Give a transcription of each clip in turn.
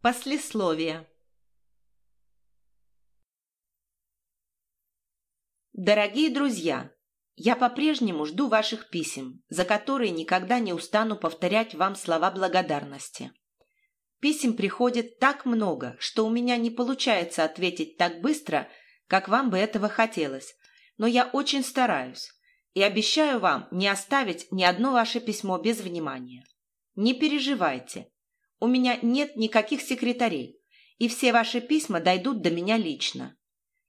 Послесловие Дорогие друзья, я по-прежнему жду ваших писем, за которые никогда не устану повторять вам слова благодарности. Писем приходит так много, что у меня не получается ответить так быстро, как вам бы этого хотелось, но я очень стараюсь и обещаю вам не оставить ни одно ваше письмо без внимания. Не переживайте, у меня нет никаких секретарей, и все ваши письма дойдут до меня лично.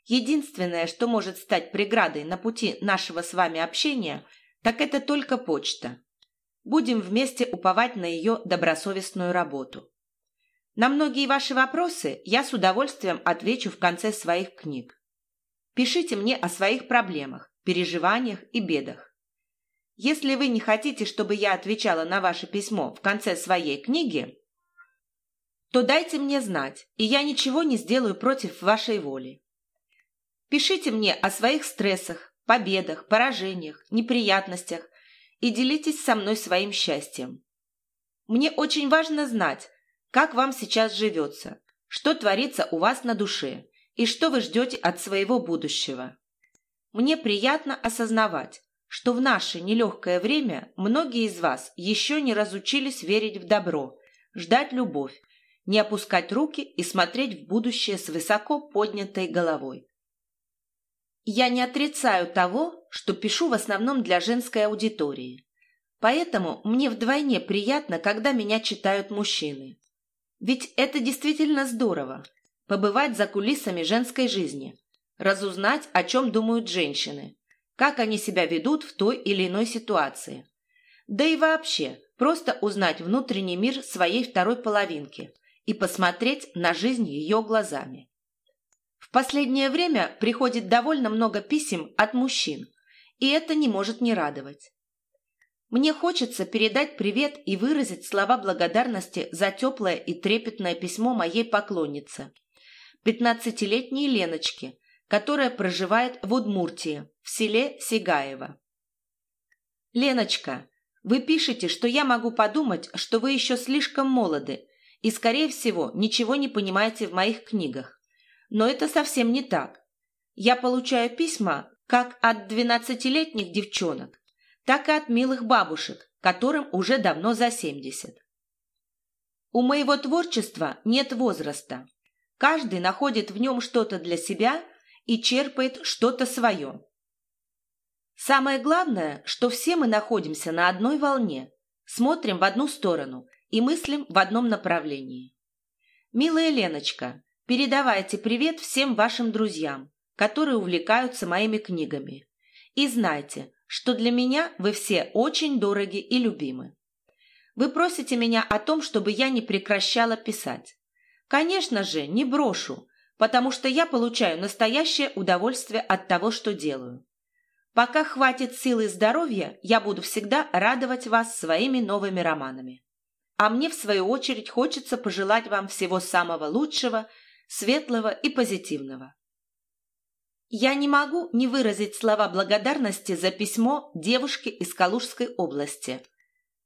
Единственное, что может стать преградой на пути нашего с вами общения, так это только почта. Будем вместе уповать на ее добросовестную работу. На многие ваши вопросы я с удовольствием отвечу в конце своих книг. Пишите мне о своих проблемах, переживаниях и бедах. Если вы не хотите, чтобы я отвечала на ваше письмо в конце своей книги, то дайте мне знать, и я ничего не сделаю против вашей воли. Пишите мне о своих стрессах, победах, поражениях, неприятностях и делитесь со мной своим счастьем. Мне очень важно знать, как вам сейчас живется, что творится у вас на душе и что вы ждете от своего будущего. Мне приятно осознавать, что в наше нелегкое время многие из вас еще не разучились верить в добро, ждать любовь, не опускать руки и смотреть в будущее с высоко поднятой головой. Я не отрицаю того, что пишу в основном для женской аудитории. Поэтому мне вдвойне приятно, когда меня читают мужчины. Ведь это действительно здорово – побывать за кулисами женской жизни, разузнать, о чем думают женщины, как они себя ведут в той или иной ситуации. Да и вообще, просто узнать внутренний мир своей второй половинки и посмотреть на жизнь ее глазами. В последнее время приходит довольно много писем от мужчин, и это не может не радовать. Мне хочется передать привет и выразить слова благодарности за теплое и трепетное письмо моей поклоннице, пятнадцатилетней Леночке, которая проживает в Удмуртии, в селе Сигаево. «Леночка, вы пишете, что я могу подумать, что вы еще слишком молоды и, скорее всего, ничего не понимаете в моих книгах. Но это совсем не так. Я получаю письма как от двенадцатилетних девчонок, так и от милых бабушек, которым уже давно за семьдесят. У моего творчества нет возраста. Каждый находит в нем что-то для себя и черпает что-то свое. Самое главное, что все мы находимся на одной волне, смотрим в одну сторону и мыслим в одном направлении. Милая Леночка, Передавайте привет всем вашим друзьям, которые увлекаются моими книгами. И знайте, что для меня вы все очень дороги и любимы. Вы просите меня о том, чтобы я не прекращала писать. Конечно же, не брошу, потому что я получаю настоящее удовольствие от того, что делаю. Пока хватит силы и здоровья, я буду всегда радовать вас своими новыми романами. А мне, в свою очередь, хочется пожелать вам всего самого лучшего – светлого и позитивного. Я не могу не выразить слова благодарности за письмо девушки из Калужской области,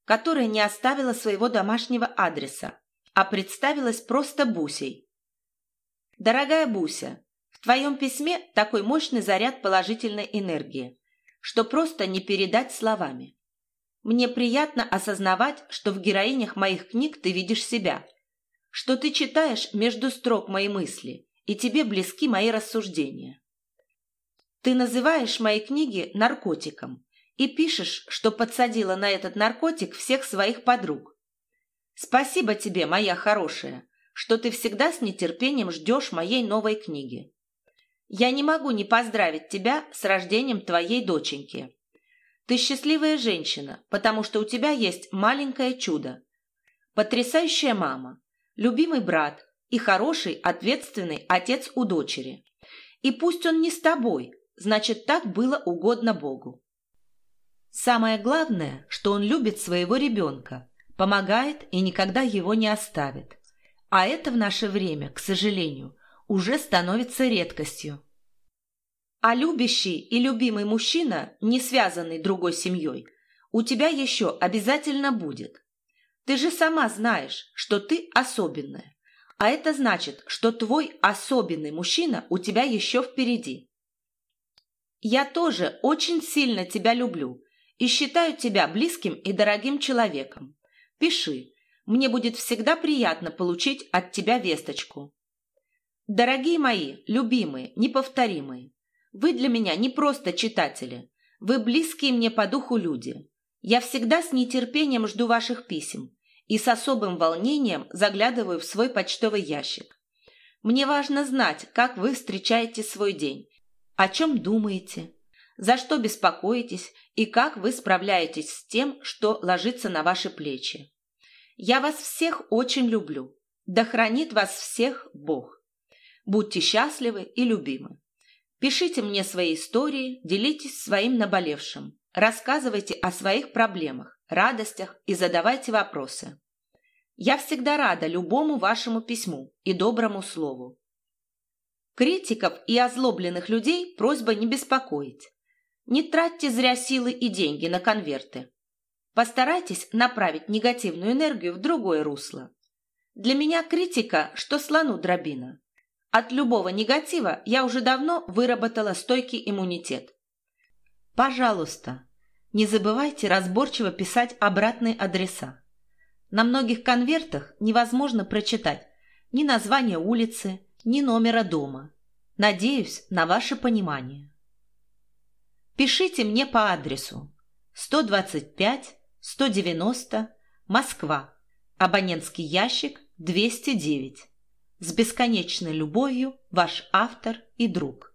которая не оставила своего домашнего адреса, а представилась просто Бусей. Дорогая Буся, в твоем письме такой мощный заряд положительной энергии, что просто не передать словами. Мне приятно осознавать, что в героинях моих книг ты видишь себя, что ты читаешь между строк мои мысли, и тебе близки мои рассуждения. Ты называешь мои книги наркотиком и пишешь, что подсадила на этот наркотик всех своих подруг. Спасибо тебе, моя хорошая, что ты всегда с нетерпением ждешь моей новой книги. Я не могу не поздравить тебя с рождением твоей доченьки. Ты счастливая женщина, потому что у тебя есть маленькое чудо. Потрясающая мама, любимый брат и хороший, ответственный отец у дочери. И пусть он не с тобой, значит, так было угодно Богу. Самое главное, что он любит своего ребенка, помогает и никогда его не оставит. А это в наше время, к сожалению, уже становится редкостью. А любящий и любимый мужчина, не связанный другой семьей, у тебя еще обязательно будет. Ты же сама знаешь, что ты особенная. А это значит, что твой особенный мужчина у тебя еще впереди. Я тоже очень сильно тебя люблю и считаю тебя близким и дорогим человеком. Пиши. Мне будет всегда приятно получить от тебя весточку. Дорогие мои, любимые, неповторимые, вы для меня не просто читатели. Вы близкие мне по духу люди. Я всегда с нетерпением жду ваших писем и с особым волнением заглядываю в свой почтовый ящик. Мне важно знать, как вы встречаете свой день, о чем думаете, за что беспокоитесь и как вы справляетесь с тем, что ложится на ваши плечи. Я вас всех очень люблю. Да хранит вас всех Бог. Будьте счастливы и любимы. Пишите мне свои истории, делитесь своим наболевшим. Рассказывайте о своих проблемах, радостях и задавайте вопросы. Я всегда рада любому вашему письму и доброму слову. Критиков и озлобленных людей просьба не беспокоить. Не тратьте зря силы и деньги на конверты. Постарайтесь направить негативную энергию в другое русло. Для меня критика, что слону дробина. От любого негатива я уже давно выработала стойкий иммунитет. Пожалуйста, не забывайте разборчиво писать обратные адреса. На многих конвертах невозможно прочитать ни название улицы, ни номера дома. Надеюсь на ваше понимание. Пишите мне по адресу 125 190 Москва. Абонентский ящик 209. С бесконечной любовью, ваш автор и друг.